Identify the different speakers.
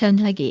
Speaker 1: 전화기.